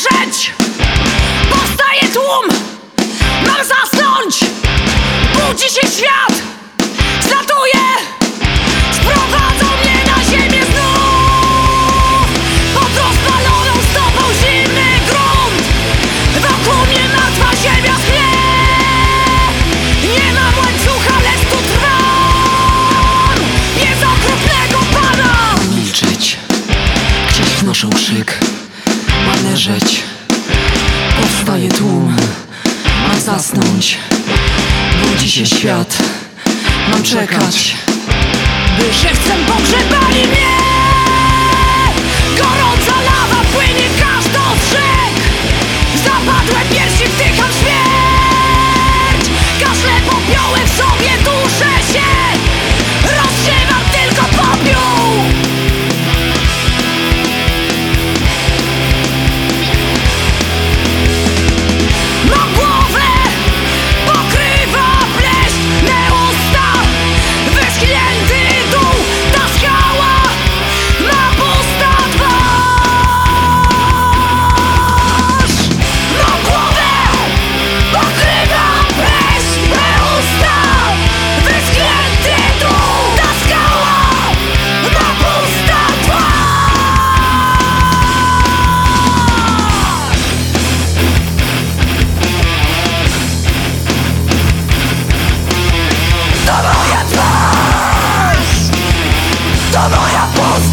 rzecz! drżeć Powstaje tłum, mam zasnąć. Budzi się świat, mam czekać By żywcem pogrzebali mnie. Gorąca lawa płynie każdą z rzek. Zapadłe piersi wdycham śmierć. Kaszle popioły w sobie Boss